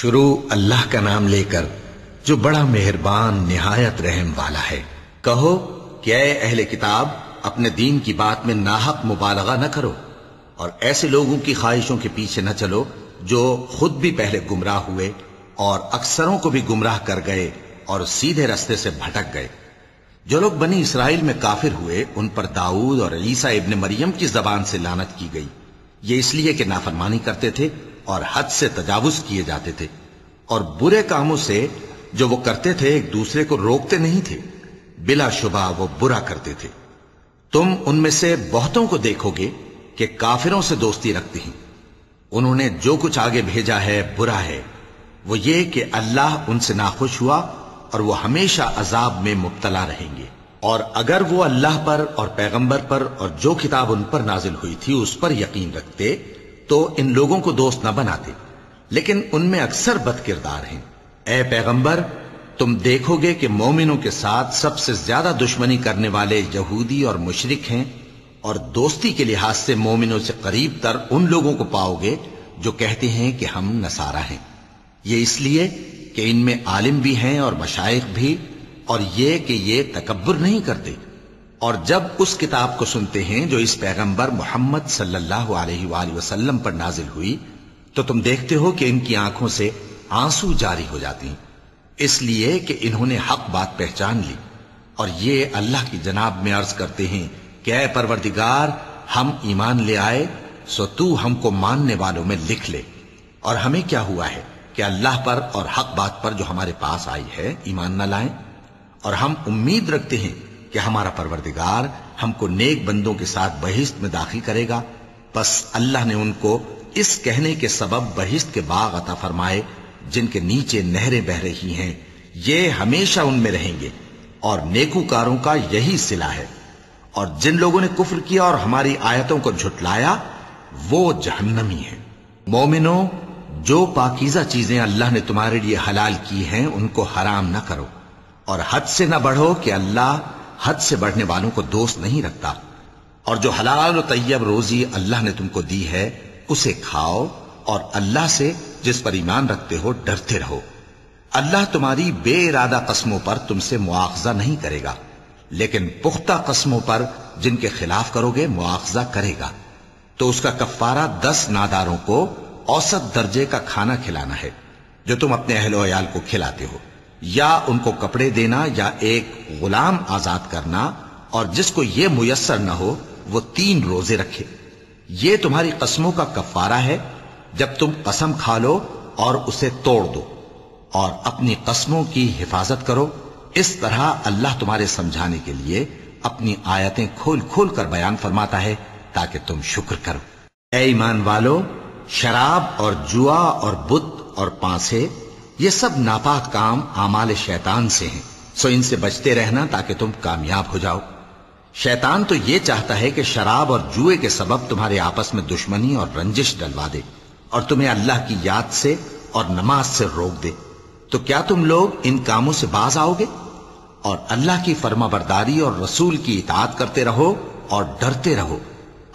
शुरू अल्लाह का नाम लेकर जो बड़ा मेहरबान, निहायत रहम वाला है। कहो कि अहले किताब, अपने दीन की बात में नाहक मुबालगा न करो और ऐसे लोगों की ख्वाहिशों के पीछे न चलो जो खुद भी पहले गुमराह हुए और अक्सरों को भी गुमराह कर गए और सीधे रस्ते से भटक गए। जो लोग बनी इसराइल में काफिर हुए, उन पर दाऊद और ईसा इब्न मरियम की जबान से लानत की गई। ये इसलिए कि नाफरमानी करते थे और हद से तजावुज किए जाते थे। और बुरे कामों से जो वो करते थे, एक दूसरे को रोकते नहीं थे। बिला शुबा वो बुरा करते थे। तुम उनमें से बहुतों को देखोगे कि काफिरों से दोस्ती रखते हैं। उन्होंने जो कुछ आगे भेजा है, बुरा है। वो ये कि अल्लाह उनसे नाखुश हुआ और वो हमेशा अजाब में मुबतला रहेंगे। और अगर वो अल्लाह पर और पैगंबर पर और जो किताब उन पर नाजिल हुई थी, उस पर यकीन रखते तो इन लोगों को दोस्त न बनाते, लेकिन उनमें अक्सर बद किरदार हैं। ए पैगंबर, तुम देखोगे कि मोमिनों के साथ सबसे ज़्यादा दुश्मनी करने वाले यहूदी और मुशरिक हैं, और दोस्ती के लिहाज से मोमिनों से करीब तर उन लोगों को पाओगे जो कहते हैं कि हम नसारा हैं। ये इसलिए कि इनमें आलिम भी हैं और मशाइक भी, और ये कि ये तकबर नहीं करते। और जब उस किताब को सुनते हैं जो इस पैगंबर मोहम्मद सल्लल्लाहु अलैहि वसल्लम पर नाजिल हुई तो तुम देखते हो कि इनकी आँखों से आँसू जारी हो जाती इसलिए कि इन्होंने हक बात पहचान ली। और ये अल्लाह की जनाब में अर्ज़ करते हैं कि अय परवरदिगार, हम ईमान ले आए, सो तू हमको मानने वालों में लिख ले। और हमें क्या हुआ है कि अल्लाह पर और हक बात पर जो हमारे पास आई है, ईमान न लाए? और हम उम्मीद रखते हैं कि हमारा परवरदिगार हमको नेक बंदों के साथ बहिश्त में दाखिल करेगा। बस अल्लाह ने उनको इस कहने के सबब बहिश्त के बाग अता फरमाए, जिनके नीचे नहरें बह रही हैं। ये हमेशा उनमें रहेंगे, और नेकूकारों का यही सिला है। और जिन लोगों ने कुफ्र किया और हमारी आयतों को झुटलाया, वो जहन्नमी है। मोमिनो, जो पाकिजा चीज़ें अल्लाह ने तुम्हारे लिए हलाल की हैं, उनको हराम ना करो, और हद से न बढ़ो कि अल्लाह हद से बढ़ने वालों को दोस्त नहीं रखता। और जो हलाल और तैयब रोजी अल्लाह ने तुमको दी है, उसे खाओ और अल्लाह से जिस पर ईमान रखते हो, डरते रहो। अल्लाह तुम्हारी बेइरादा कस्मों पर तुमसे मुआवजा नहीं करेगा। लेकिन पुख्ता कस्मों पर जिनके खिलाफ करोगे, मुआवजा करेगा। तो उसका कफ्फारा दस नादारों को औसत दर्जे का खाना खिलाना है, जो तुम अपने अहलोयाल को खिलाते हो। या उनको कपड़े देना या एक गुलाम आज़ाद करना और जिसको ये मुयसर न हो, वो तीन रोज़े रखे। ये तुम्हारी कस्मों का कफारा है, जब तुम कसम खा लो और उसे तोड़ दो और अपनी कस्मों की हिफाजत करो। इस तरह अल्लाह तुम्हारे समझाने के लिए अपनी आयतें खोल खोल कर बयान फरमाता है, ताकि तुम शुक्र करो। ए ईमान वालो, शराब और जुआ और बुत और पांसे ये सब नापाक काम आमाल शैतान से हैं। सो इनसे बचते रहना ताकि तुम कामयाब हो जाओ। शैतान तो ये चाहता है कि शराब और जुए के सबब तुम्हारे आपस में दुश्मनी और रंजिश डलवा दे और तुम्हें अल्लाह की याद से और नमाज़ से रोक दे। तो क्या तुम लोग इन कामों से बाज आओगे? और अल्लाह की फर्मा बरदारी और रसूल की इतात करते रहो और डरते रहो।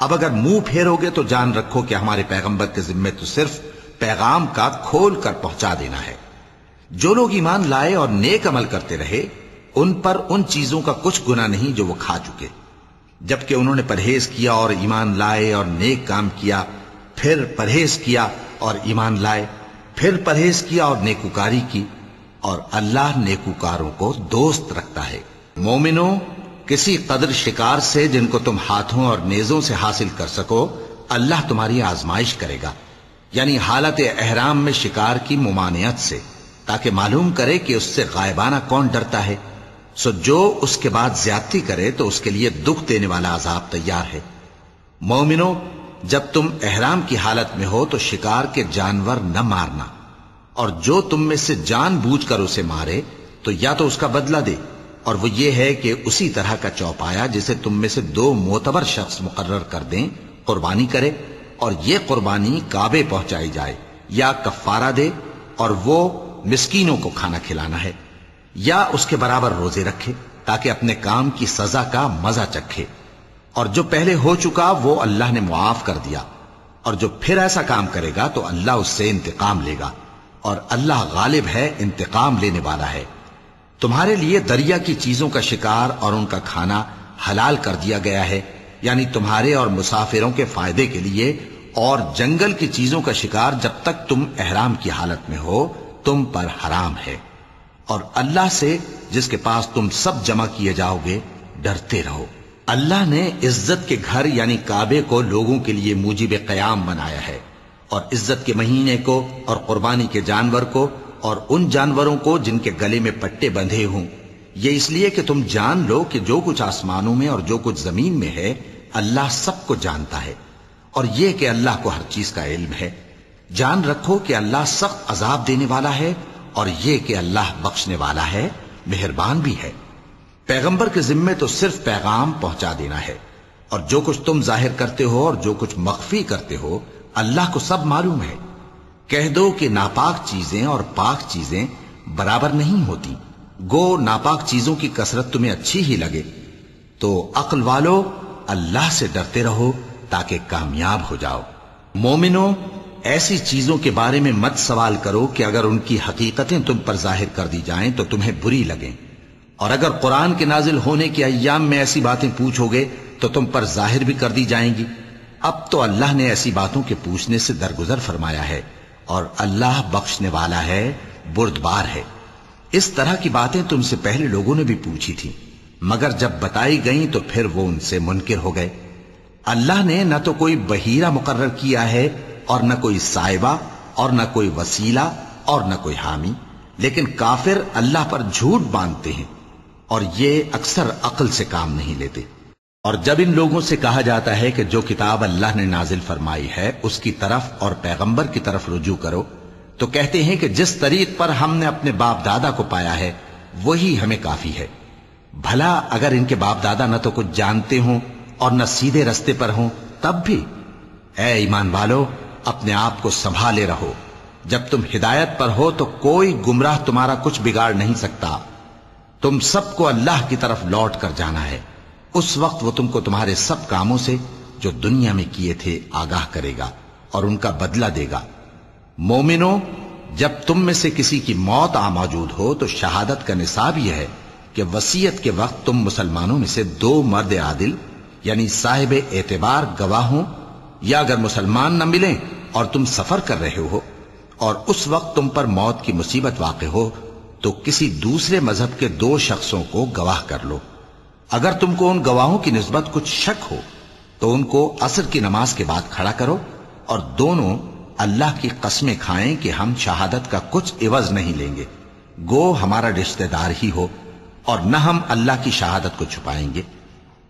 अब अगर मुँह फेरोगे तो जान रखो कि हमारे पैगंबर के जिम्मे तो सिर्फ़ पैगाम का खोल कर पहुँचा देना है। जो लोग ईमान लाए और नेक अमल करते रहे, उन पर उन चीज़ों का कुछ गुना नहीं जो वो खा चुके। जबकि उन्होंने परहेज किया और ईमान लाए और नेक काम किया, फिर परहेज किया और ईमान लाए, फिर परहेज किया और नेकुकारी की, और अल्लाह नेकुकारों को दोस्त रखता है। मोमिनो, किसी कदर शिकार से जिनको तुम हाथों और नेजों से हासिल कर सको, अल्लाह तुम्हारी आजमाइश करेगा। यानी हालत एहराम में शिकार की मुमानियत से। ताकि मालूम करे कि उससे गायबाना कौन डरता है। सो जो उसके बाद ज्यादती करे तो उसके लिए दुख देने वाला अजाब तैयार है। मोमिनो, जब तुम एहराम की हालत में हो तो शिकार के जानवर न मारना। और जो तुम में से जान बूझ कर उसे मारे तो या तो उसका बदला दे। और वो ये है कि उसी तरह का चौपाया, जिसे तुम में से दो मोतबर शख्स मुकर्र कर दें, कुर्बानी करे, और ये कुर्बानी काबे पहुंचाई जाए, या कफारा दे, और वो मिस्कीनों को खाना खिलाना है, या उसके बराबर रोज़े रखे, ताकि अपने काम की सजा का मज़ा चखे। और जो पहले हो चुका, वो अल्लाह ने मुआफ कर दिया। और जो फिर ऐसा काम करेगा तो अल्लाह उससे इंतकाम लेगा। और अल्लाह गालिब है, इंतकाम लेने वाला है। तुम्हारे लिए दरिया की चीज़ों का शिकार और उनका खाना हलाल कर दिया गया है। यानी तुम्हारे और मुसाफिरों के फ़ायदे के लिए और जंगल की चीज़ों का शिकार जब तक तुम एहराम की हालत में हो तुम पर हराम है। और अल्लाह से जिसके पास तुम सब जमा किए जाओगे, डरते रहो। अल्लाह ने इज़्ज़त के घर यानी काबे को लोगों के लिए मुजिब कयाम बनाया है। और इज़्ज़त के महीने को और कुर्बानी के जानवर को और उन जानवरों को जिनके गले में पट्टे बंधे हों। ये इसलिए कि तुम जान लो कि जो कुछ आसमानों में और जो कुछ ज़मीन में है, अल्लाह सबको जानता है। और यह कि अल्लाह को हर चीज़ का इल्म है। जान रखो कि अल्लाह सख्त अजाब देने वाला है और ये कि अल्लाह बख्शने वाला है, मेहरबान भी है। पैगंबर के जिम्मे तो सिर्फ़ पैगाम पहुँचा देना है। और जो कुछ तुम ज़ाहिर करते हो और जो कुछ मख्फी करते हो, अल्लाह को सब मालूम है। कह दो कि नापाक चीज़ें और पाक चीज़ें बराबर नहीं होती। गो, नापाक चीज़ों की कसरत तुम्हें अच्छी ही लगे। तो अकल वालो, अल्लाह से डरते रहो ताकि कामयाब हो जाओ। मोमिनो ऐसी चीज़ों के बारे में मत सवाल करो कि अगर उनकी हकीकतें तुम पर ज़ाहिर कर दी जाएँ तो तुम्हें बुरी लगें। और अगर कुरान के नाजिल होने के अयाम में ऐसी बातें पूछोगे तो तुम पर ज़ाहिर भी कर दी जाएँगी। अब तो अल्लाह ने ऐसी बातों के पूछने से दरगुजर फरमाया है, और अल्लाह बख्शने वाला है, बुरदबार है। इस तरह की बातें तुमसे पहले लोगों ने भी पूछी थी, मगर जब बताई गई तो फिर वो उनसे मुनकिर हो गए। अल्लाह ने न तो कोई बहीरा मुकर्र किया है और न कोई साहिबा और न कोई वसीला, और न कोई हामी। लेकिन काफिर अल्लाह पर झूठ बांधते हैं, और ये अक्सर अकल से काम नहीं लेते। और जब इन लोगों से कहा जाता है कि जो किताब अल्लाह ने नाजिल फरमाई है, उसकी तरफ़ और पैगंबर की तरफ़ रुजू करो तो कहते हैं कि जिस तरीक पर हमने अपने बाप दादा को पाया है, वही हमें काफ़ी है। भला अगर इनके बाप दादा न तो कुछ जानते हों, और न सीधे रस्ते पर हों, तब भी। ए ईमान वालो अपने आप को संभाले रहो। जब तुम हिदायत पर हो तो कोई गुमराह तुम्हारा कुछ बिगाड़ नहीं सकता। तुम सबको अल्लाह की तरफ़ लौट कर जाना है। उस वक्त वो तुमको तुम्हारे सब कामों से, जो दुनिया में किए थे, आगाह करेगा और उनका बदला देगा। मोमिनो, जब तुम में से किसी की मौत आ मौजूद हो तो शहादत का निसाब यह है कि वसीयत के वक्त तुम मुसलमानों में से दो मर्द आदिल, यानी साहिब एतबार गवाहों या अगर मुसलमान न मिले और तुम सफ़र कर रहे हो और उस वक्त तुम पर मौत की मुसीबत वाक़ हो तो किसी दूसरे मज़हब के दो शख्सों को गवाह कर लो। अगर तुमको उन गवाहों की नस्बत कुछ शक हो तो उनको असर की नमाज़ के बाद खड़ा करो और दोनों अल्लाह की कस्में खाएँ कि हम शहादत का कुछ इवज नहीं लेंगे। गो हमारा रिश्तेदार ही हो और न हम अल्लाह की शहादत को छुपाएँगे।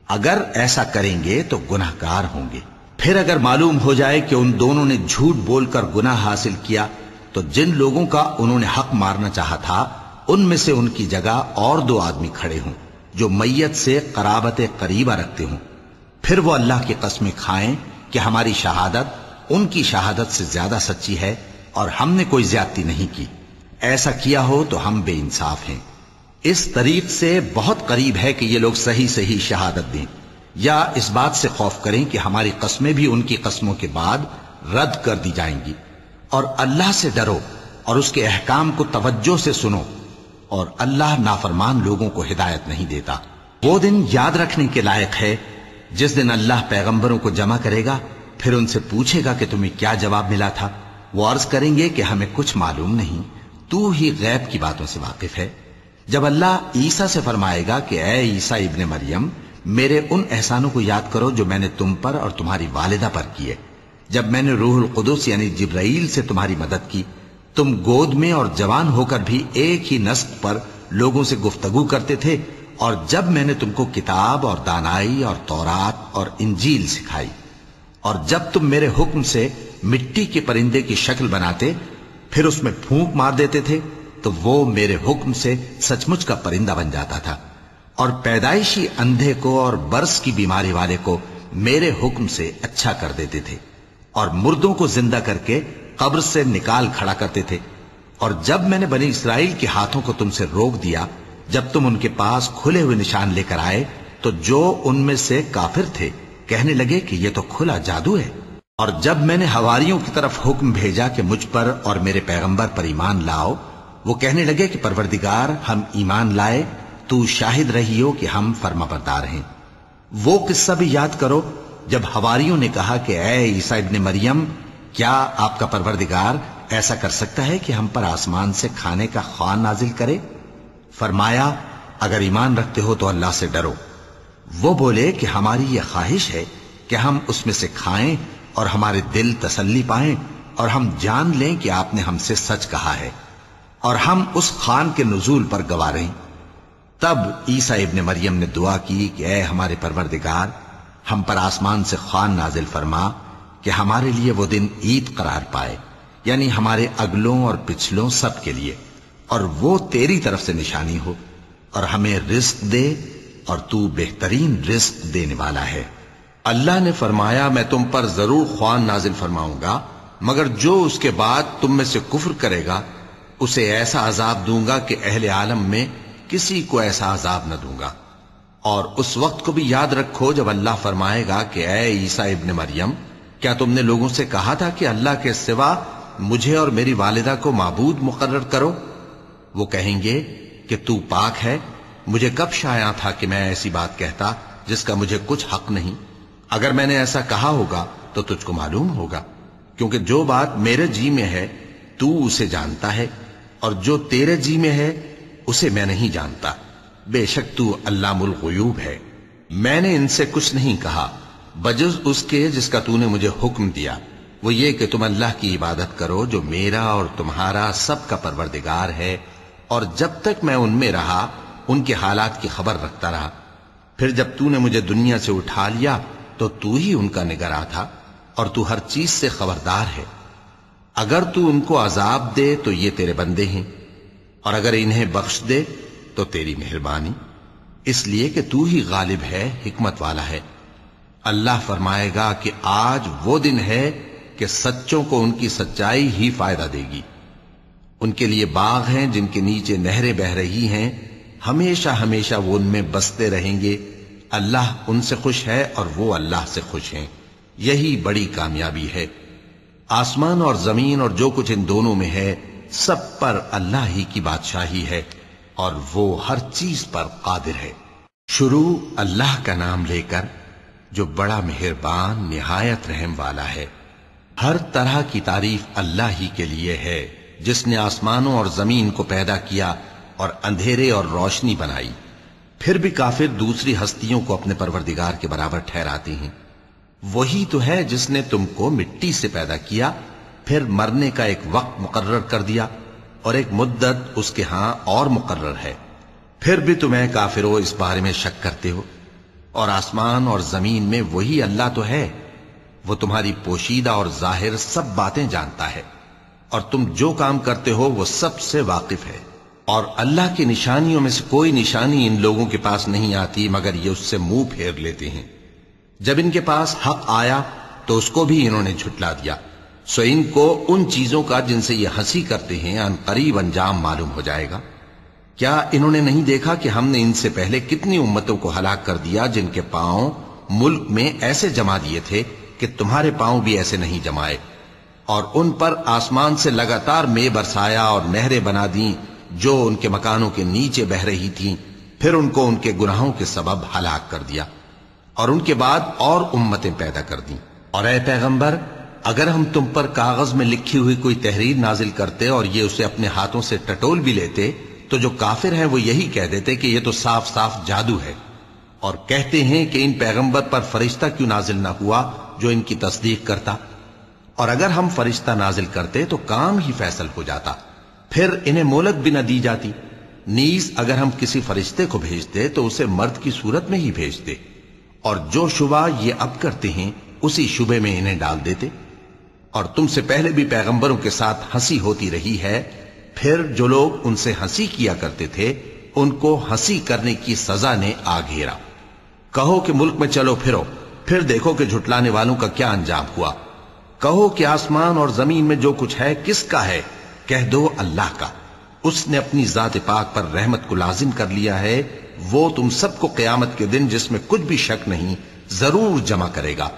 अगर ऐसा करेंगे तो गुनाहगार होंगे। फिर अगर मालूम हो जाए कि उन दोनों ने झूठ बोलकर गुनाह हासिल किया तो जिन लोगों का उन्होंने हक मारना चाहा था, उनमें से उनकी जगह और दो आदमी खड़े हों, जो मैयत से कराबत करीबा रखते हों। फिर वो अल्लाह की कस्में खाएँ कि हमारी शहादत उनकी शहादत से ज़्यादा सच्ची है और हमने कोई ज्यादती नहीं की। ऐसा किया हो तो हम बेइंसाफ हैं। इस तरीक से बहुत करीब है कि ये लोग सही सही शहादत दें। या इस बात से खौफ करें कि हमारी कस्में भी उनकी कस्मों के बाद रद्द कर दी जाएँगी। और अल्लाह से डरो और उसके अहकाम को तवज्जो से सुनो और अल्लाह नाफरमान लोगों को हिदायत नहीं देता। वो दिन याद रखने के लायक है, जिस दिन अल्लाह पैगंबरों को जमा करेगा, फिर उनसे पूछेगा कि तुम्हें क्या जवाब मिला था। वो अर्ज़ करेंगे कि हमें कुछ मालूम नहीं। तू ही गैब की बातों से वाकिफ है। जब अल्लाह ईसा से फरमाएगा कि, ए ईसा इब्ने मरियम मेरे उन एहसानों को याद करो जो मैंने तुम पर और तुम्हारी वालिदा पर किए। जब मैंने रूहुल कुदुस यानी जिब्राइल से तुम्हारी मदद की, तुम गोद में और जवान होकर भी एक ही नस्क पर लोगों से गुफ्तगु करते थे और जब मैंने तुमको किताब और दानाई और तौरात और इंजील सिखाई और जब तुम मेरे हुक्म से मिट्टी के परिंदे की शक्ल बनाते, फिर उसमें फूंक मार देते थे तो वो मेरे हुक्म से सचमुच का परिंदा बन जाता था। और पैदाइशी अंधे को और बर्स की बीमारी वाले को मेरे हुक्म से अच्छा कर देते थे और मुर्दों को ज़िंदा करके कब्र से निकाल खड़ा करते थे। और जब मैंने बनी इसराइल के हाथों को तुमसे रोक दिया, जब तुम उनके पास खुले हुए निशान लेकर आए तो जो उनमें से काफिर थे, कहने लगे कि यह तो खुला जादू है। और जब मैंने हवारियों की तरफ़ हुक्म भेजा कि मुझ पर और मेरे पैगंबर पर ईमान लाओ, वो कहने लगे कि परवरदिगार, हम ईमान लाए तू शाहिद रही हो कि हम फर्माबरदार हैं। वो किस्सा भी याद करो, जब हवारियों ने कहा कि ए ईसा इब्ने मरियम, क्या आपका परवरदिगार ऐसा कर सकता है कि हम पर आसमान से खाने का ख्वान नाजिल करे? फरमाया, अगर ईमान रखते हो तो अल्लाह से डरो। वो बोले कि, हमारी ये ख्वाहिश है कि हम उसमें से खाएँ और हमारे दिल तसल्ली पाएँ और हम जान लें कि आपने हमसे सच कहा है और हम उस खान के नजूल पर गवा रहे। तब ईसा इब्ने मरियम ने दुआ की कि ए हमारे परवरदिगार, हम पर आसमान से खान नाजिल फरमा कि हमारे लिए वो दिन ईद करार पाए, यानी हमारे अगलों और पिछलों सब के लिए, और वो तेरी तरफ़ से निशानी हो, और हमें रिस्क दे और तू बेहतरीन रिस्क देने वाला है। अल्लाह ने फरमाया, मैं तुम पर ज़रूर ख्वान नाजिल फरमाऊँगा, मगर जो उसके बाद तुम में से कुफर करेगा, उसे ऐसा अजाब दूँगा कि अहले आलम में किसी को ऐसा अजाब न दूँगा। और उस वक्त को भी याद रखो जब अल्लाह फरमाएगा कि ईसा इब्न मरियम, क्या तुमने लोगों से कहा था कि अल्लाह के सिवा मुझे और मेरी वालिदा को माबूद मुकर्र करो? वो कहेंगे कि, तू पाक है। मुझे कब शाया था कि मैं ऐसी बात कहता, जिसका मुझे कुछ हक नहीं? अगर मैंने ऐसा कहा होगा तो तुझको मालूम होगा। क्योंकि जो बात मेरे जी में है, तू उसे जानता है, और जो तेरे जी में है उसे मैं नहीं जानता। बेशक तू अल्लामुल गयूब है। मैंने इनसे कुछ नहीं कहा। बजुज उसके जिसका तूने मुझे हुक्म दिया। वो ये कि तुम अल्लाह की इबादत करो जो मेरा और तुम्हारा सबका परवरदिगार है। और जब तक मैं उनमें रहा, उनके हालात की खबर रखता रहा। फिर जब तूने मुझे दुनिया से उठा लिया तो तू ही उनका निगरा था और तू हर चीज़ से खबरदार है। अगर तू उनको अजाब दे तो ये तेरे बंदे हैं। और अगर इन्हें बख्श दे तो तेरी मेहरबानी। इसलिए कि तू ही गालिब है, हिकमत वाला है। अल्लाह फरमाएगा कि आज वो दिन है कि सच्चों को उनकी सच्चाई ही फ़ायदा देगी। उनके लिए बाग हैं, जिनके नीचे नहरें बह रही हैं। हमेशा हमेशा वो उनमें बसते रहेंगे। अल्लाह उनसे खुश है और वो अल्लाह से खुश हैं। यही बड़ी कामयाबी है। आसमान और ज़मीन और जो कुछ इन दोनों में है सब पर अल्लाह ही की बादशाही है और वो हर चीज़ पर कादिर है। शुरू अल्लाह का नाम लेकर, जो बड़ा मेहरबान, निहायत रहम वाला है। हर तरह की तारीफ़ अल्लाह ही के लिए है, जिसने आसमानों और ज़मीन को पैदा किया और अंधेरे और रोशनी बनाई। फिर भी काफिर दूसरी हस्तियों को अपने परवरदिगार के बराबर ठहराते हैं। वही तो है जिसने तुमको मिट्टी से पैदा किया फिर मरने का एक वक्त मुकर्र कर दिया और एक मुद्दत उसके हाँ और मुकर्र है। फिर भी तुम्हें काफिरो इस बारे में शक करते हो। और आसमान और ज़मीन में वही अल्लाह तो है। वो तुम्हारी पोशीदा और ज़ाहिर सब बातें जानता है। और तुम जो काम करते हो, वो सबसे वाकिफ है। और अल्लाह की निशानियों में से कोई निशानी इन लोगों के पास नहीं आती, मगर ये उससे मुँह फेर लेते हैं। जब इनके पास हक आया तो उसको भी इन्होंने झुटला दिया। सो इनको उन चीज़ों का जिनसे ये हँसी करते हैं अन करीब अंजाम मालूम हो जाएगा। क्या इन्होंने नहीं देखा कि हमने इनसे पहले कितनी उम्मतों को हलाक कर दिया जिनके पाँव मुल्क में ऐसे जमा दिए थे कि तुम्हारे पाँव भी ऐसे नहीं जमाए? और उन पर आसमान से लगातार मे बरसाया और नहरें बना दी, जो उनके मकानों के नीचे बह रही थीं, फिर उनको उनके गुनाहों के सबब हलाक कर दिया। और उनके बाद और उम्मतें पैदा कर दी। और ए पैगंबर अगर हम तुम पर कागज़ में लिखी हुई कोई तहरीर नाजिल करते और ये उसे अपने हाथों से टटोल भी लेते तो जो काफिर हैं वो यही कह देते कि ये तो साफ़ साफ़ जादू है और कहते हैं कि इन पैगंबर पर फरिश्ता क्यों नाजिल ना हुआ जो इनकी तस्दीक करता। और अगर हम फरिश्ता नाजिल करते तो काम ही फैसल हो जाता। फिर इन्हें मोलत भी न दी जाती। नीज अगर हम किसी फरिश्ते को भेजते तो उसे मर्द की सूरत में ही भेजते। और जो शुबा ये अब करते हैं, उसी शुबे में इन्हें डाल देते। और तुमसे पहले भी पैगंबरों के साथ हँसी होती रही है, फिर जो लोग उनसे हँसी किया करते थे, उनको हँसी करने की सजा ने आ घेरा। कहो कि मुल्क में चलो फिरो, फिर देखो कि झुटलाने वालों का क्या अंजाम हुआ। कहो कि आसमान और ज़मीन में जो कुछ है किसका है, कह दो अल्लाह का। उसने अपनी जात पाक पर रहमत को लाजिम कर लिया है, वो तुम सबको कयामत के दिन जिसमें कुछ भी शक नहीं, ज़रूर जमा करेगा।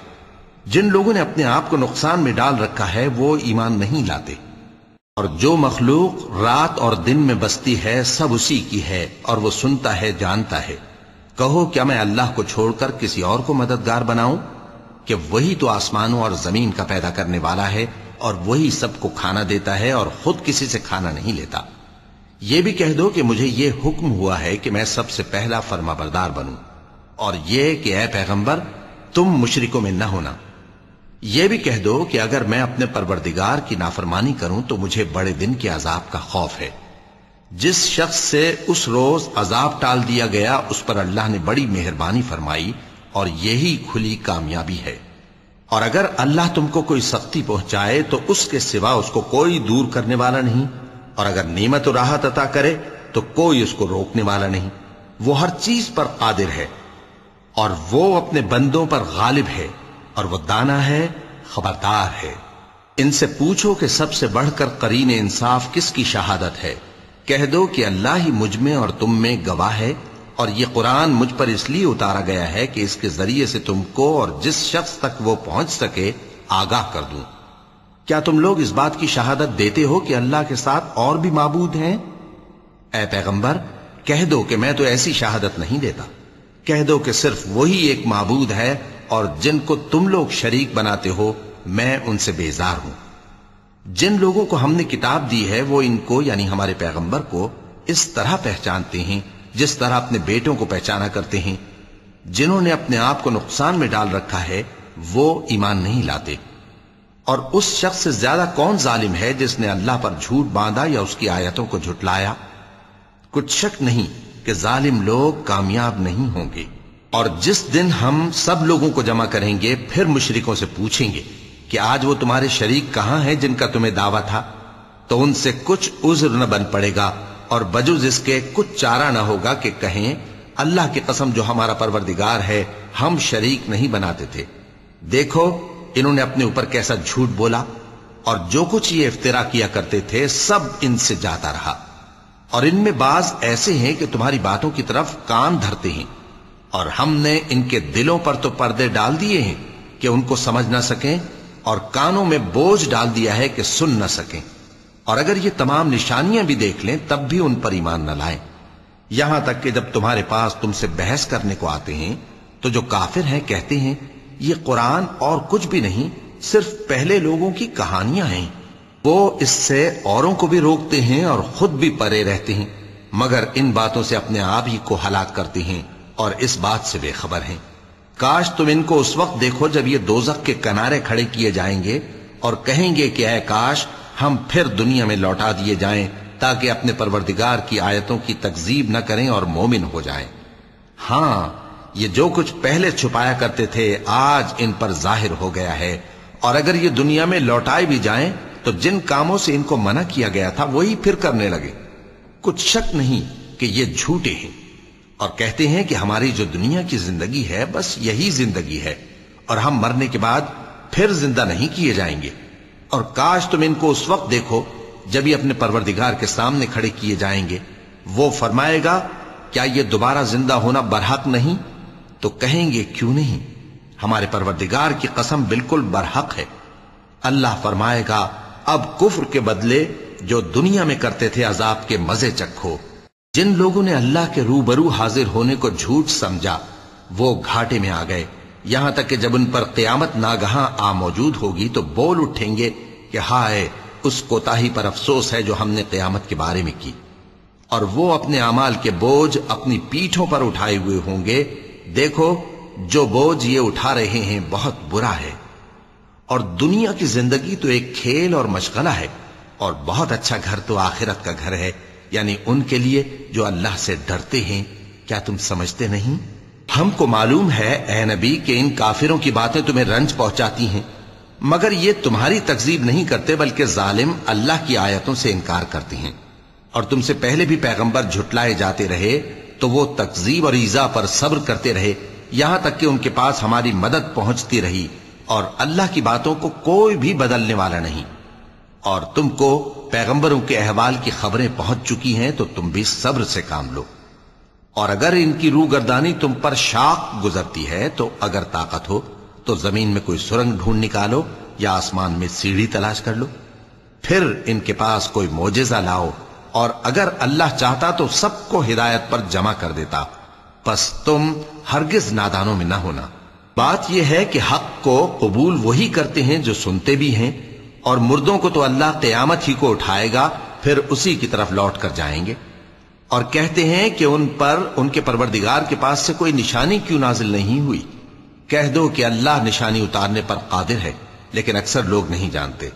जिन लोगों ने अपने आप को नुकसान में डाल रखा है, वो ईमान नहीं लाते। और जो मखलूक रात और दिन में बसती है, सब उसी की है, और वो सुनता है, जानता है। कहो, क्या मैं अल्लाह को छोड़कर किसी और को मददगार बनाऊँ? कि वही तो आसमानों और ज़मीन का पैदा करने वाला है, और वही सबको खाना देता है, और खुद किसी से खाना नहीं लेता। यह भी कह दो कि मुझे यह हुक्म हुआ है कि मैं सबसे पहला फर्माबरदार बनूं। और यह कि, ए पैगंबर, तुम मुशरिकों में न होना। यह भी कह दो कि अगर मैं अपने परवरदिगार की नाफरमानी करूँ तो मुझे बड़े दिन के अजाब का खौफ है। जिस शख्स से उस रोज अजाब टाल दिया गया, उस पर अल्लाह ने बड़ी मेहरबानी फरमाई, और यही खुली कामयाबी है। और अगर अल्लाह तुमको कोई सख्ती पहुँचाए तो उसके सिवा उसको कोई दूर करने वाला नहीं। और अगर नियमत राहत अता करे तो कोई उसको रोकने वाला नहीं। वो हर चीज़ पर कादिर है, और वो अपने बंदों पर गालिब है। और वो दाना है, खबरदार है। इनसे पूछो कि सबसे बढ़कर करीन इंसाफ किसकी शहादत है? कह दो कि अल्लाह ही मुझमें और तुम में गवाह है, और ये कुरान मुझ पर इसलिए उतारा गया है कि इसके ज़रिए से तुमको और जिस शख्स तक वो पहुँच सके, आगाह कर दूँ। क्या तुम लोग इस बात की शहादत देते हो कि अल्लाह के साथ और भी माबूद हैं? ए पैगंबर, कह दो कि मैं तो ऐसी शहादत नहीं देता। कह दो कि सिर्फ़ वही एक माबूद है और जिनको तुम लोग शरीक बनाते हो, मैं उनसे बेजार हूँ। जिन लोगों को हमने किताब दी है, वो इनको, यानी हमारे पैगंबर को, इस तरह पहचानते हैं, जिस तरह अपने बेटों को पहचाना करते हैं। जिन्होंने अपने आप को नुकसान में डाल रखा है, वो ईमान नहीं लाते। और उस शख्स से ज़्यादा कौन जालिम है, जिसने अल्लाह पर झूठ बांधा या उसकी आयतों को झुटलाया? कुछ शक नहीं कि जालिम लोग कामयाब नहीं होंगे। और जिस दिन हम सब लोगों को जमा करेंगे, फिर मुशरिकों से पूछेंगे कि आज वो तुम्हारे शरीक कहाँ हैं जिनका तुम्हें दावा था? तो उनसे कुछ उज्र न बन पड़ेगा और बजुज इसके कुछ चारा ना होगा कि कहें, अल्लाह की कसम जो हमारा परवरदिगार है, हम शरीक नहीं बनाते थे। देखो, इन्होंने अपने ऊपर कैसा झूठ बोला और जो कुछ ये इफ्तरा किया करते थे, सब इनसे जाता रहा। और इनमें बाज ऐसे हैं कि तुम्हारी बातों की तरफ़ कान धरते हैं। और हमने इनके दिलों पर तो पर्दे डाल दिए हैं कि उनको समझ ना सकें और कानों में बोझ डाल दिया है कि सुन न सकें। और अगर ये तमाम निशानियाँ भी देख लें, तब भी उन पर ईमान न लाएँ। यहाँ तक कि जब तुम्हारे पास तुमसे बहस करने को आते हैं तो जो काफिर हैं, कहते हैं, ये कुरान और कुछ भी नहीं, सिर्फ़ पहले लोगों की कहानियाँ हैं। वो इससे औरों को भी रोकते हैं और खुद भी परे रहते हैं, मगर इन बातों से अपने आप ही को हलाक करते हैं। और इस बात से बेखबर हैं। काश तुम इनको उस वक्त देखो जब ये दोजक के किनारे खड़े किए जाएँगे और कहेंगे कि अः काश, हम फिर दुनिया में लौटा दिए जाएँ, ताकि अपने परवरदिगार की आयतों की तकजीब न करें और मोमिन हो जाएँ। हाँ ये जो कुछ पहले छुपाया करते थे, आज इन पर ज़ाहिर हो गया है। और अगर ये दुनिया में लौटाए भी जाएँ तो जिन कामों से इनको मना किया गया था, वही फिर करने लगे। कुछ शक नहीं कि ये झूठे हैं। और कहते हैं कि हमारी जो दुनिया की ज़िंदगी है, बस यही ज़िंदगी है। और हम मरने के बाद फिर ज़िंदा नहीं किए जाएँगे। और काश तुम इनको उस वक्त देखो, जब ये अपने परवरदिगार के सामने खड़े किए जाएँगे। वो फरमाएगा, क्या ये दोबारा ज़िंदा होना बरहक नहीं? तो कहेंगे, क्यों नहीं? हमारे परवरदिगार की कसम बिल्कुल बरहक है। अल्लाह फरमाएगा, अब कुफ्र के बदले जो दुनिया में करते थे अजाब के मज़े चखो। जिन लोगों ने अल्लाह के रूबरू हाजिर होने को झूठ समझा, वो घाटे में आ गए। यहाँ तक कि जब उन पर क्यामत नागहा आ मौजूद होगी तो बोल उठेंगे कि हाय, उस कोताही पर अफसोस है जो हमने क्यामत के बारे में की। और वो अपने अमाल के बोझ अपनी पीठों पर उठाए हुए होंगे। देखो, जो बोझ ये उठा रहे हैं, बहुत बुरा है। और दुनिया की ज़िंदगी तो एक खेल और मशगला है, और बहुत अच्छा घर तो आखिरत का घर है। यानी उनके लिए जो अल्लाह से डरते हैं, क्या तुम समझते नहीं? हमको मालूम है ए नबी, कि इन काफिरों की बातें तुम्हें रंज पहुंचाती हैं। मगर ये तुम्हारी तकजीब नहीं करते, बल्कि जालिम अल्लाह की आयतों से इनकार करते हैं। और तुमसे पहले भी पैगंबर झुटलाए जाते रहे तो वो तकजीब और ईजा पर सब्र करते रहे, यहाँ तक कि उनके पास हमारी मदद पहुँचती रही, और अल्लाह की बातों को कोई भी बदलने वाला नहीं। और तुमको पैगंबरों के अहवाल की खबरें पहुँच चुकी हैं तो तुम भी सब्र से काम लो। और अगर इनकी रूह गर्दानी तुम पर शाख गुजरती है तो अगर ताकत हो तो ज़मीन में कोई सुरंग ढूंढ निकालो या आसमान में सीढ़ी तलाश कर लो। फिर इनके पास कोई मोजेजा लाओ, और अगर अल्लाह चाहता तो सबको हिदायत पर जमा कर देता। बस तुम हरगिज नादानों में ना होना। बात यह है कि हक को कबूल वही करते हैं जो सुनते भी हैं और मुर्दों को तो अल्लाह कयामत ही को उठाएगा, फिर उसी की तरफ़ लौट कर जाएँगे। और कहते हैं कि उन पर, उनके परवरदिगार के पास से कोई निशानी क्यों नाजिल नहीं हुई? कह दो कि अल्लाह निशानी उतारने पर कादिर है, लेकिन अक्सर लोग नहीं जानते।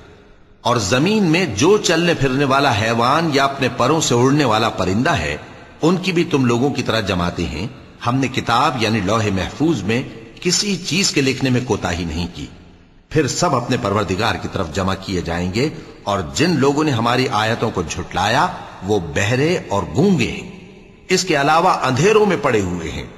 और ज़मीन में जो चलने फिरने वाला हैवान या अपने परों से उड़ने वाला परिंदा है, उनकी भी तुम लोगों की तरह जमाते हैं। हमने किताब यानी लोहे महफूज में किसी चीज़ के लिखने में कोताही नहीं की। फिर सब अपने परवरदिगार की तरफ़ जमा किए जाएँगे, और जिन लोगों ने हमारी आयतों को झुटलाया, वो बहरे और गूँगे हैं। इसके अलावा अंधेरों में पड़े हुए हैं।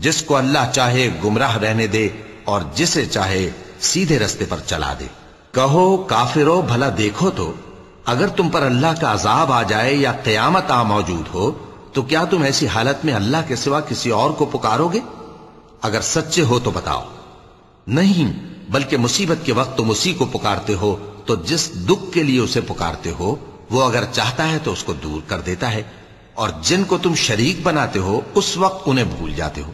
जिसको अल्लाह चाहे गुमराह रहने दे, और जिसे चाहे सीधे रस्ते पर चला दे। कहो, काफिरो, भला देखो तो। अगर तुम पर अल्लाह का अजाब आ जाए या कयामत आ मौजूद हो तो क्या तुम ऐसी हालत में अल्लाह के सिवा किसी और को पुकारोगे? अगर सच्चे हो तो बताओ। नहीं बल्कि मुसीबत के वक्त तुम उसी को पुकारते हो तो जिस दुख के लिए उसे पुकारते हो, वो अगर चाहता है तो उसको दूर कर देता है, और जिनको तुम शरीक बनाते हो, उस वक्त उन्हें भूल जाते हो।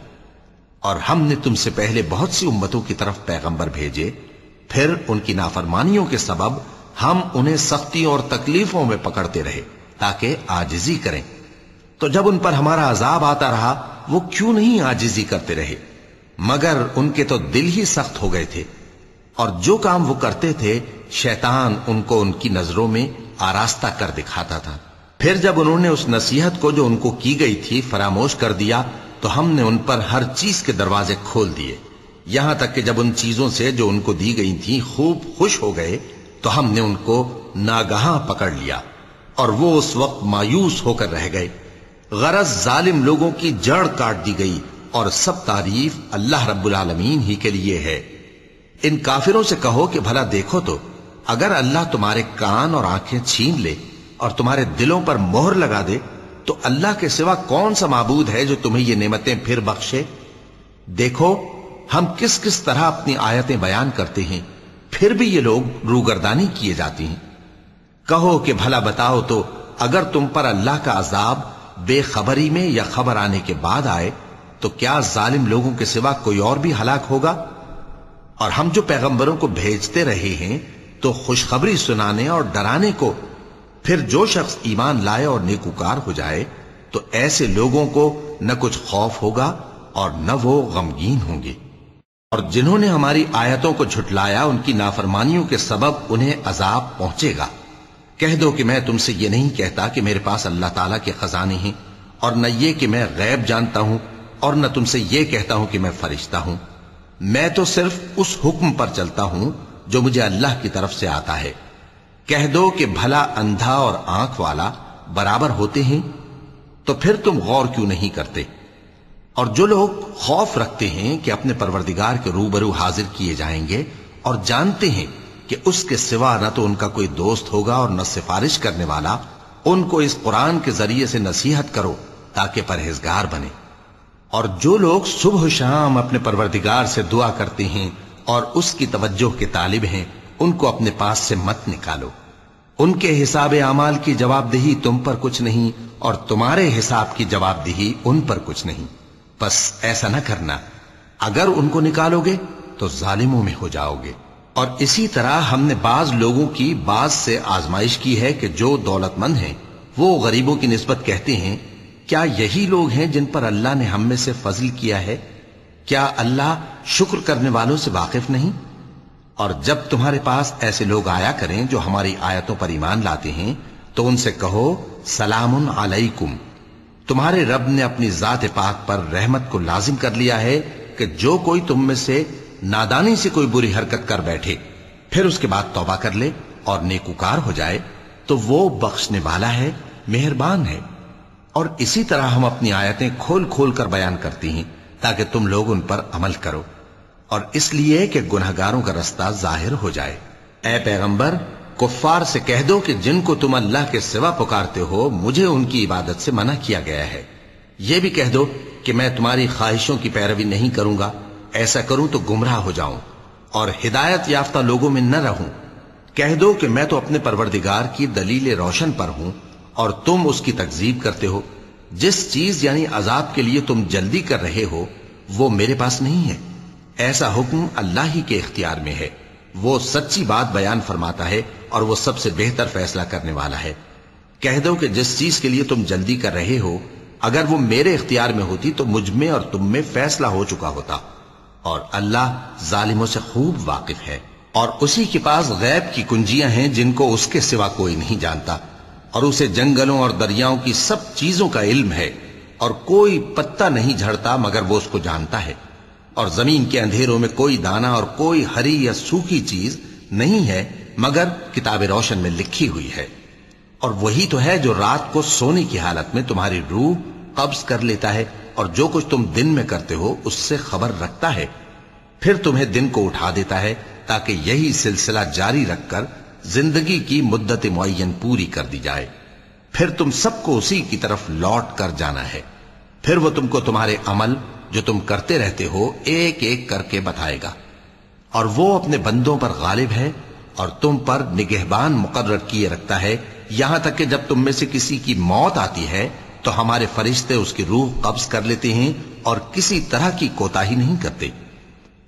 और हमने तुमसे पहले बहुत सी उम्मतों की तरफ़ पैगंबर भेजे, फिर उनकी नाफरमानियों के सबब हम उन्हें सख्ती और तकलीफों में पकड़ते रहे, ताकि आजिजी करें। तो जब उन पर हमारा अजाब आता रहा, वो क्यों नहीं आजिजी करते रहे? मगर उनके तो दिल ही सख्त हो गए थे। और जो काम वो करते थे, शैतान उनको उनकी नज़रों में आरास्ता कर दिखाता था। फिर जब उन्होंने उस नसीहत को जो उनको की गई थी, फरामोश कर दिया तो हमने उन पर हर चीज़ के दरवाजे खोल दिए। यहाँ तक कि जब उन चीज़ों से जो उनको दी गई थी, खूब खुश हो गए तो हमने उनको नागहा पकड़ लिया और वो उस वक्त मायूस होकर रह गए। गरज जालिम लोगों की जड़ काट दी गई और सब तारीफ़ अल्लाह रब्बुल आलमीन ही के लिए है। इन काफिरों से कहो कि, भला देखो तो अगर अल्लाह तुम्हारे कान और आँखें छीन ले और तुम्हारे दिलों पर मोहर लगा दे तो अल्लाह के सिवा कौन सा माबूद है जो तुम्हें ये नेमतें फिर बख्शे? देखो, हम किस किस तरह अपनी आयतें बयान करते हैं, फिर भी ये लोग रूगरदानी किए जाती हैं। कहो कि, भला बताओ तो अगर तुम पर अल्लाह का अजाब बेखबरी में या खबर आने के बाद आए तो क्या जालिम लोगों के सिवा कोई और भी हलाक होगा? और हम जो पैगंबरों को भेजते रहे हैं तो खुशखबरी सुनाने और डराने को फिर जो शख्स ईमान लाए और नेकुकार हो जाए तो ऐसे लोगों को न कुछ खौफ होगा और न वो गमगीन होंगे। और जिन्होंने हमारी आयतों को झुटलाया, उनकी नाफरमानियों के सबब उन्हें अजाब पहुंचेगा। कह दो कि मैं तुमसे ये नहीं कहता कि मेरे पास अल्लाह ताला के खजाने हैं, और न ये कि मैं गैब जानता हूँ, और न तुमसे ये कहता हूँ कि मैं फरिश्ता हूँ। मैं तो सिर्फ़ उस हुक्म पर चलता हूँ जो मुझे अल्लाह की तरफ़ से आता है। कह दो कि भला अंधा और आँख वाला बराबर होते हैं तो फिर तुम गौर क्यों नहीं करते? और जो लोग खौफ रखते हैं कि अपने परवरदिगार के रूबरू हाजिर किए जाएँगे और जानते हैं कि उसके सिवा न तो उनका कोई दोस्त होगा और न सिफारिश करने वाला, उनको इस कुरान के ज़रिए से नसीहत करो ताकि परहेजगार बने। और जो लोग सुबह शाम अपने परवरदिगार से दुआ करते हैं और उसकी तवज्जो के तालिब हैं, उनको अपने पास से मत निकालो। उनके हिसाब अमाल की जवाबदेही तुम पर कुछ नहीं और तुम्हारे हिसाब की जवाबदेही उन पर कुछ नहीं। बस ऐसा न करना। अगर उनको निकालोगे तो जालिमों में हो जाओगे। और इसी तरह हमने बाज लोगों की बाज से आजमाइश की है कि जो दौलतमंद हैं, वो गरीबों की निस्बत कहते हैं क्या यही लोग हैं जिन पर अल्लाह ने हम में से फजल किया है? क्या अल्लाह शुक्र करने वालों से वाकिफ नहीं? और जब तुम्हारे पास ऐसे लोग आया करें जो हमारी आयतों पर ईमान लाते हैं तो उनसे कहो सलाम अलैकुम। तुम्हारे रब ने अपनी जात पाक पर रहमत को लाजिम कर लिया है कि जो कोई तुम में से नादानी से कोई बुरी हरकत कर बैठे, फिर उसके बाद तौबा कर ले और नेकुकार हो जाए तो वो बख्शने वाला है, मेहरबान है। और इसी तरह हम अपनी आयतें खोल खोल कर बयान करती हैं, ताकि तुम लोग उन पर अमल करो। और इसलिए कि गुनाहगारों का रास्ता ज़ाहिर हो जाए। ए पैगंबर, कुफ्फार से कह दो कि जिनको तुम अल्लाह के सिवा पुकारते हो, मुझे उनकी इबादत से मना किया गया है। यह भी कह दो कि मैं तुम्हारी ख्वाहिशों की पैरवी नहीं करूँगा। ऐसा करूँ तो गुमराह हो जाऊँ और हिदायत याफ्ता लोगों में न रहूँ। कह दो कि मैं तो अपने परवरदिगार की दलील रोशन पर हूँ और तुम उसकी तकजीब करते हो। जिस चीज़ यानी अजाब के लिए तुम जल्दी कर रहे हो, वो मेरे पास नहीं है। ऐसा हुक्म अल्लाह ही के इख्तियार में है। वो सच्ची बात बयान फरमाता है और वो सबसे बेहतर फैसला करने वाला है। कह दो कि जिस चीज़ के लिए तुम जल्दी कर रहे हो, अगर वो मेरे इख्तियार में होती तो मुझमें और तुम में फैसला हो चुका होता। और अल्लाह जालिमों से खूब वाकिफ है। और उसी के पास गैब की कुंजियाँ हैं जिनको उसके सिवा कोई नहीं जानता। और उसे जंगलों और दरियाओं की सब चीज़ों का इल्म है, और कोई पत्ता नहीं झड़ता मगर वो उसको जानता है। और ज़मीन के अंधेरों में कोई दाना और कोई हरी या सूखी चीज़ नहीं है, मगर किताब रोशन में लिखी हुई है। और वही तो है जो रात को सोने की हालत में तुम्हारी रूह कब्ज कर लेता है, और जो कुछ तुम दिन में करते हो उससे खबर रखता है। फिर तुम्हें दिन को उठा देता है, ताकि यही सिलसिला जारी रखकर ज़िंदगी की मुद्दत मुन पूरी कर दी जाए। फिर तुम सबको उसी की तरफ़ लौट कर जाना है। फिर वो तुमको तुम्हारे अमल, जो तुम करते रहते हो एक एक करके बताएगा। और वो अपने बंदों पर गालिब है, और तुम पर निगहबान मुकर्र किए रखता है। यहाँ तक कि जब तुम में से किसी की मौत आती है तो हमारे फरिश्ते उसकी रूह कब्ज कर लेते हैं, और किसी तरह की कोताही नहीं करते।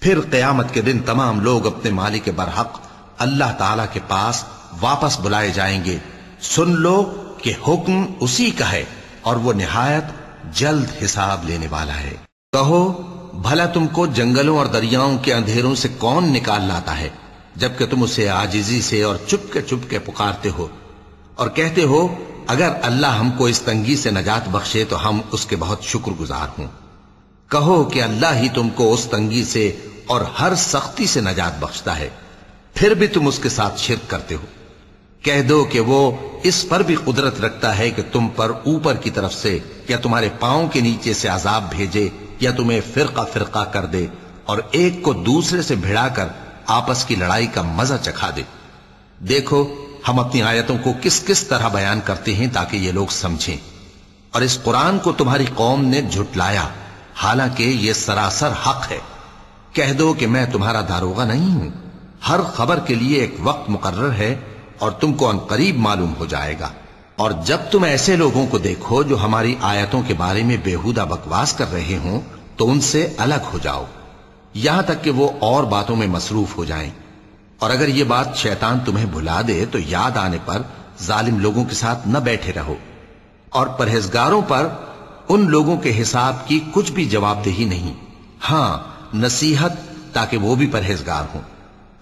फिर कयामत के दिन तमाम लोग अपने मालिक बरहक अल्लाह ताला के पास वापस बुलाए जाएँगे। सुन लो कि हुक्म उसी का है और वो निहायत जल्द हिसाब लेने वाला है। कहो, भला तुमको जंगलों और दरियाओं के अंधेरों से कौन निकाल लाता है, जबकि तुम उसे आजिजी से और चुपके चुपके पुकारते हो और कहते हो, अगर अल्लाह हमको इस तंगी से नजात बख्शे तो हम उसके बहुत शुक्रगुजार हों। कहो कि अल्लाह ही तुमको उस तंगी से और हर सख्ती से नजात बख्शता है। फिर भी तुम उसके साथ शिरक करते हो। कह दो कि वो इस पर भी कुदरत रखता है कि तुम पर ऊपर की तरफ़ से या तुम्हारे पाँव के नीचे से अजाब भेजे या तुम्हें फिरका फिरका कर दे और एक को दूसरे से भिड़ाकर आपस की लड़ाई का मज़ा चखा दे। देखो, हम अपनी आयतों को किस किस तरह बयान करते हैं ताकि ये लोग समझें। और इस कुरान को तुम्हारी कौम ने झुटलाया। हालाँकि ये सरासर हक है। कह दो कि मैं तुम्हारा दारोगा नहीं हूँ। हर खबर के लिए एक वक्त मुकर्र है और तुमको करीब मालूम हो जाएगा। और जब तुम ऐसे लोगों को देखो जो हमारी आयतों के बारे में बेहुदा बकवास कर रहे हों तो उनसे अलग हो जाओ। यहाँ तक कि वो और बातों में मसरूफ हो जाएँ। और अगर ये बात शैतान तुम्हें भुला दे तो याद आने पर जालिम लोगों के साथ न बैठे रहो। और परहेजगारों पर उन लोगों के हिसाब की कुछ भी जवाबदेही नहीं। हाँ, नसीहत ताकि वो भी परहेजगार हों।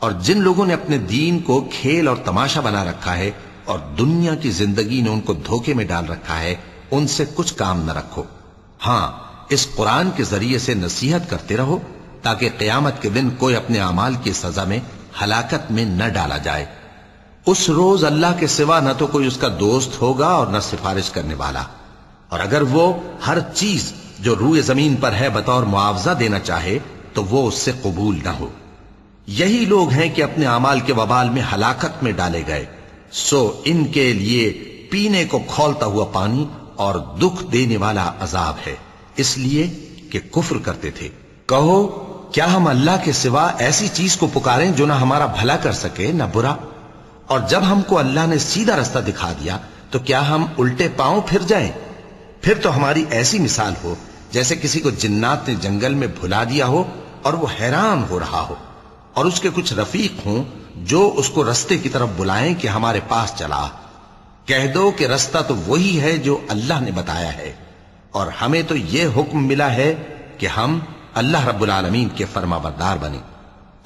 और जिन लोगों ने अपने दीन को खेल और तमाशा बना रखा है और दुनिया की ज़िंदगी ने उनको धोखे में डाल रखा है, उनसे कुछ काम न रखो। हाँ, इस कुरान के ज़रिए से नसीहत करते रहो, ताकि कयामत के दिन कोई अपने अमाल की सजा में, हलाकत में न डाला जाए। उस रोज अल्लाह के सिवा न तो कोई उसका दोस्त होगा और न सिफारिश करने वाला। और अगर वो हर चीज़ जो रूए ज़मीन पर है बतौर मुआवजा देना चाहे तो वो उससे कबूल ना हो। यही लोग हैं कि अपने अमाल के वबाल में हलाकत में डाले गए। सो इनके लिए पीने को खोलता हुआ पानी और दुख देने वाला अजाब है। इसलिए कि कुफ्र करते थे। कहो, क्या हम अल्लाह के सिवा ऐसी चीज़ को पुकारें जो ना हमारा भला कर सके, ना बुरा? और जब हमको अल्लाह ने सीधा रास्ता दिखा दिया तो क्या हम उल्टे पाँव फिर जाएँ? फिर तो हमारी ऐसी मिसाल हो, जैसे किसी को जिन्नात ने जंगल में भुला दिया हो और वो हैरान हो रहा हो। और उसके कुछ रफीक हों जो उसको रस्ते की तरफ़ बुलाएँ कि हमारे पास चला। कह दो कि रास्ता तो वही है जो अल्लाह ने बताया है। और हमें तो यह हुक्म मिला है कि हम अल्लाह रब्बुल आलमीन के फरमाबरदार बने।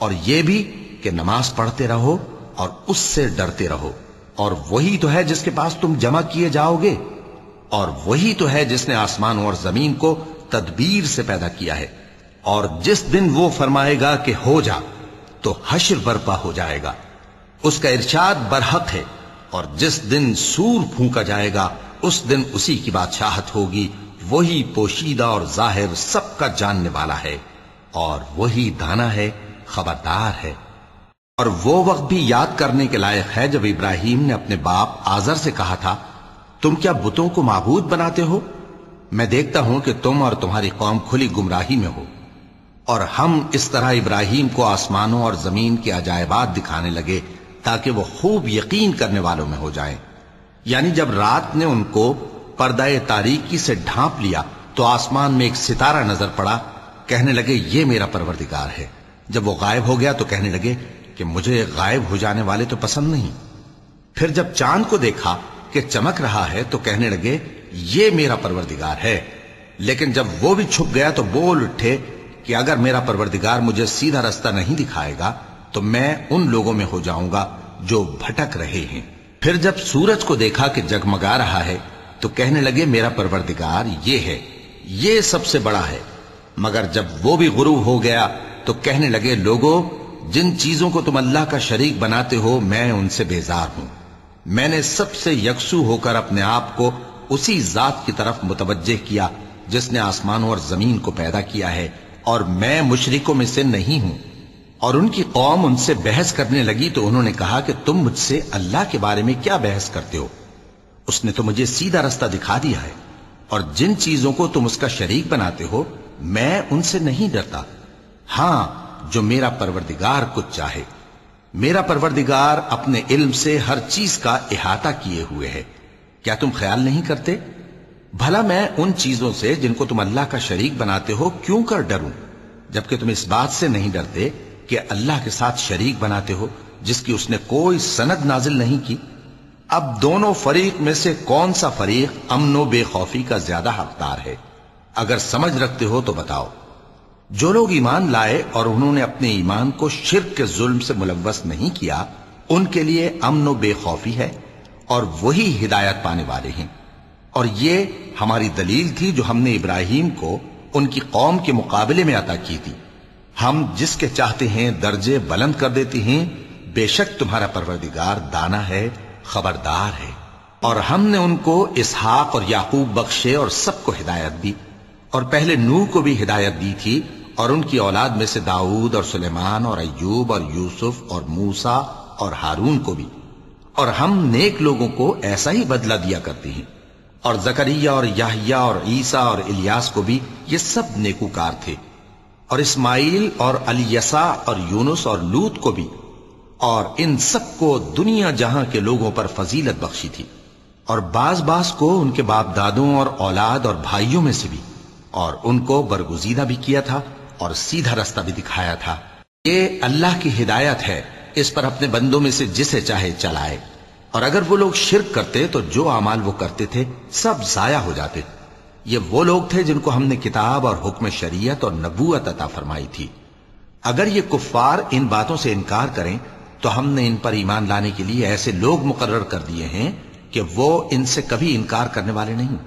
और यह भी कि नमाज़ पढ़ते रहो और उससे डरते रहो। और वही तो है जिसके पास तुम जमा किए जाओगे। और वही तो है जिसने आसमान और ज़मीन को तदबीर से पैदा किया है। और जिस दिन वो फरमाएगा कि हो जा तो हशर बर्पा हो जाएगा। उसका इर्शाद बरहक है और जिस दिन सूर फूका जाएगा, उस दिन उसी की बादशाहत होगी। वही पोशीदा और ज़ाहिर सबका जानने वाला है और वही दाना है, खबरदार है। और वो वक्त भी याद करने के लायक है जब इब्राहिम ने अपने बाप आजर से कहा था, तुम क्या बुतों को माबूद बनाते हो? मैं देखता हूँ कि तुम और तुम्हारी कौम खुली गुमराही में हो। और हम इस तरह इब्राहिम को आसमानों और ज़मीन के अजायबात दिखाने लगे, ताकि वो खूब यकीन करने वालों में हो जाएँ। यानी जब रात ने उनको पर्दा तारीकी से ढांप लिया तो आसमान में एक सितारा नज़र पड़ा, कहने लगे, ये मेरा परवरदिगार है। जब वो गायब हो गया तो कहने लगे कि, मुझे गायब हो जाने वाले तो पसंद नहीं। फिर जब चाँद को देखा कि चमक रहा है तो कहने लगे, ये मेरा परवरदिगार है। लेकिन जब वो भी छुप गया तो बोल उठे कि अगर मेरा परवरदिगार मुझे सीधा रास्ता नहीं दिखाएगा तो मैं उन लोगों में हो जाऊँगा जो भटक रहे हैं। फिर जब सूरज को देखा कि जगमगा रहा है तो कहने लगे, मेरा परवरदिगार ये है, ये सबसे बड़ा है। मगर जब वो भी गुरु हो गया तो कहने लगे, लोगों, जिन चीज़ों को तुम अल्लाह का शरीक बनाते हो, मैं उनसे बेजार हूँ। मैंने सबसे यकसू होकर अपने आप को उसी जात की तरफ़ मुतवजह किया, जिसने आसमानों और ज़मीन को पैदा किया है और मैं मुशरिकों में से नहीं हूँ। और उनकी कौम उनसे बहस करने लगी तो उन्होंने कहा कि तुम मुझसे अल्लाह के बारे में क्या बहस करते हो? उसने तो मुझे सीधा रास्ता दिखा दिया है। और जिन चीज़ों को तुम उसका शरीक बनाते हो, मैं उनसे नहीं डरता। हाँ, जो मेरा परवरदिगार कुछ चाहे। मेरा परवरदिगार अपने इल्म से हर चीज़ का इहाता किए हुए है। क्या तुम ख्याल नहीं करते? भला मैं उन चीज़ों से जिनको तुम अल्लाह का शरीक बनाते हो क्यों कर डरूं? जबकि तुम इस बात से नहीं डरते कि अल्लाह के साथ शरीक बनाते हो, जिसकी उसने कोई सनद नाजिल नहीं की। अब दोनों फरीक में से कौन सा फरीक अमनो बेखौफी का ज़्यादा हकदार है? अगर समझ रखते हो तो बताओ। जो लोग ईमान लाए और उन्होंने अपने ईमान को शिरक के जुल्म से मुलवस नहीं किया, उनके लिए अमन बेखौफी है और वही हिदायत पाने वाले हैं। और ये हमारी दलील थी जो हमने इब्राहिम को उनकी कौम के मुकाबले में अता की थी। हम जिसके चाहते हैं दर्जे बुलंद कर देती हैं, बेशक तुम्हारा परवरदिगार दाना है, खबरदार है। और हमने उनको इसहाक और याकूब, बख्शे और सबको हिदायत दी। और पहले नूह को भी हिदायत दी थी और उनकी औलाद में से दाऊद और सुलेमान और अयूब और यूसुफ और मूसा और हारून को भी। और हम नेक लोगों को ऐसा ही बदला दिया करते हैं। और जकरिया और याहिया और ईसा और इलियास को भी ये सब नेकूकार थे। और इस्माइल और अलियसा और यूनुस और लूत को भी, और इन सबको दुनिया जहाँ के लोगों पर फजीलत बख्शी थी। और बाज बाज को उनके बाप दादों और औलाद और भाइयों में से भी, और उनको बरगुजीदा भी किया था और सीधा रास्ता भी दिखाया था। ये अल्लाह की हिदायत है, इस पर अपने बंदों में से जिसे चाहे चलाए। और अगर वो लोग शिरक करते तो जो अमाल वो करते थे, सब जाया हो जाते। ये वो लोग थे जिनको हमने किताब और हुक्म शरीयत और नबूत अता फरमाई थी। अगर ये कुफ्फार इन बातों से इनकार करें तो हमने इन पर ईमान लाने के लिए ऐसे लोग मुकर्र कर दिए हैं कि वो इनसे कभी इनकार करने वाले नहीं।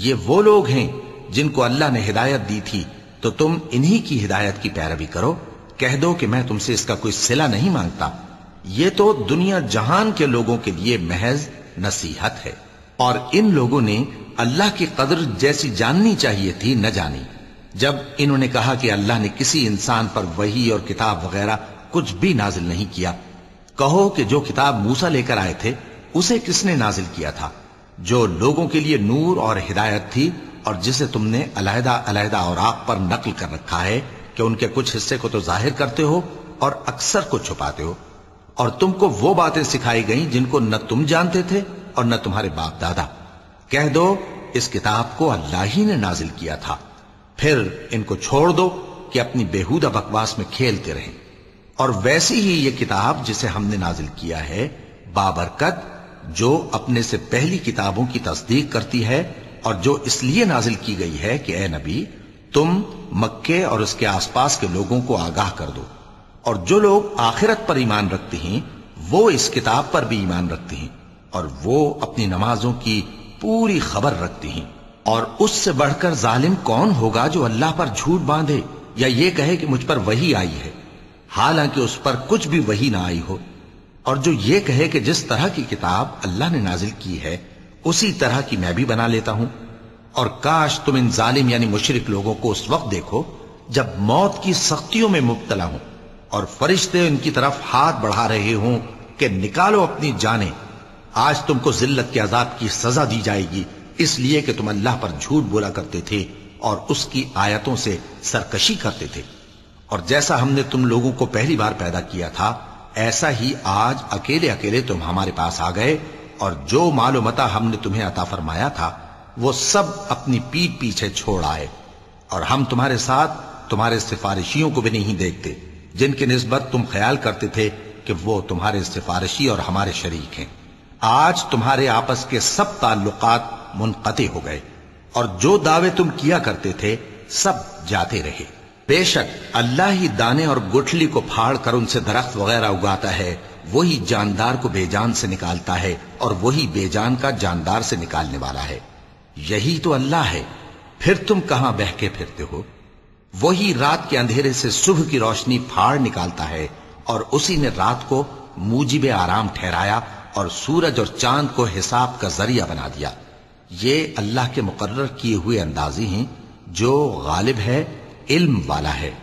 ये वो लोग हैं जिनको अल्लाह ने हिदायत दी थी तो तुम इन्हीं की हिदायत की पैरवी करो। कह दो कि मैं तुमसे इसका कोई सिला नहीं माँगता। ये तो दुनिया जहान के लोगों के लिए महज नसीहत है। और इन लोगों ने अल्लाह की कदर जैसी जाननी चाहिए थी, न जानी। जब इन्होंने कहा कि अल्लाह ने किसी इंसान पर वही और किताब वगैरह कुछ भी नाजिल नहीं किया, कहो कि जो किताब मूसा लेकर आए थे, उसे किसने नाजिल किया था? जो लोगों के लिए नूर और हिदायत थी और जिसे तुमने अलहदा अलहदा और आप पर नकल कर रखा है कि उनके कुछ हिस्से को तो ज़ाहिर करते हो और अक्सर को छुपाते हो। और तुमको वो बातें सिखाई गई जिनको न तुम जानते थे और न तुम्हारे बाप दादा कह दो, इस किताब को अल्लाह ही ने नाजिल किया था। फिर इनको छोड़ दो कि अपनी बेहुदा बकवास में खेलते रहें। और वैसी ही ये किताब जिसे हमने नाजिल किया है, बाबरकत, जो अपने से पहली किताबों की तस्दीक करती है और जो इसलिए नाजिल की गई है कि, ए नबी, तुम मक्के और उसके आसपास के लोगों को आगाह कर दो। और जो लोग आखिरत पर ईमान रखते हैं, वो इस किताब पर भी ईमान रखते हैं और वो अपनी नमाजों की पूरी खबर रखती हैं। और उससे बढ़कर जालिम कौन होगा जो अल्लाह पर झूठ बांधे या ये कहे कि मुझ पर वही आई है? हालाँकि उस पर कुछ भी वही ना आई हो। और जो ये कहे कि जिस तरह की किताब अल्लाह ने नाजिल की है, उसी तरह की मैं भी बना लेता हूँ। और काश तुम इन जालिम यानी मुशरक लोगों को उस वक्त देखो, जब मौत की सख्तियों में मुबतला हो। और फरिश्ते उनकी तरफ़ हाथ बढ़ा रहे हों कि निकालो अपनी जाने। आज तुमको जिल्लत के अजाब की सजा दी जाएगी, इसलिए कि तुम अल्लाह पर झूठ बोला करते थे और उसकी आयतों से सरकशी करते थे। और जैसा हमने तुम लोगों को पहली बार पैदा किया था, ऐसा ही आज अकेले अकेले तुम हमारे पास आ गए और जो मालूमता हमने तुम्हें अता फरमाया था, वो सब अपनी पीठ पीछे छोड़ आए। और हम तुम्हारे साथ, तुम्हारे सिफारिशियों को भी नहीं देखते। जिनकी निस्बत तुम ख्याल करते थे कि वो तुम्हारे सिफारशी और हमारे शरीक हैं। आज तुम्हारे आपस के सब ताल्लुकात मुनकते हो गए और जो दावे तुम किया करते थे, सब जाते रहे। बेशक अल्लाह ही दाने और गुठली को फाड़ कर उनसे दरख्त वगैरह उगाता है, वही जानदार को बेजान से निकालता है और वही बेजान का जानदार से निकालने वाला है। यही तो अल्लाह है। फिर तुम कहाँ बहके फिरते हो? वही रात के अंधेरे से सुबह की रोशनी फाड़ निकालता है और उसी ने रात को मूजिब आराम ठहराया और सूरज और चाँद को हिसाब का ज़रिया बना दिया। ये अल्लाह के मुकर्र किए हुए अंदाजी हैं, जो गालिब है, इल्म वाला है।